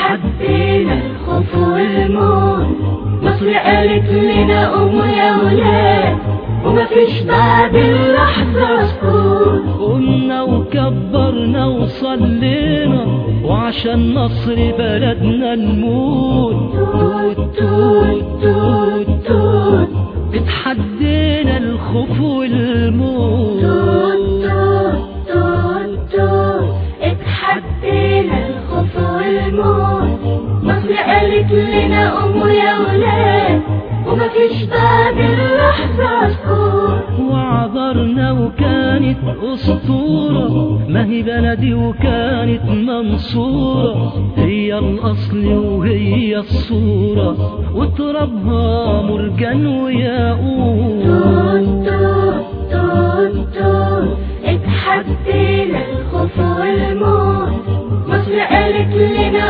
اتحدينا الخوف والموت. مصر قالت لنا قوموا يا ولاد. ومفيش بعد اللحظة سكوت قمنا وكبرنا وصلينا. وعشان نصر بلدنا نموت. توت توت توت توت. اتحدينا الخوف والموت. توت توت توت توت. اتحدينا قالت لنا قوموا يا ولاد ومفيش بعد اللحظة سكوت وعبرنا وكانت أسطورة ما هي بلدي وكانت منصورة. هي الأصل وهي الصورة وتربها مرجان وياقوت توت توت توت اتحدينا الخوف والموت مصر قالت لنا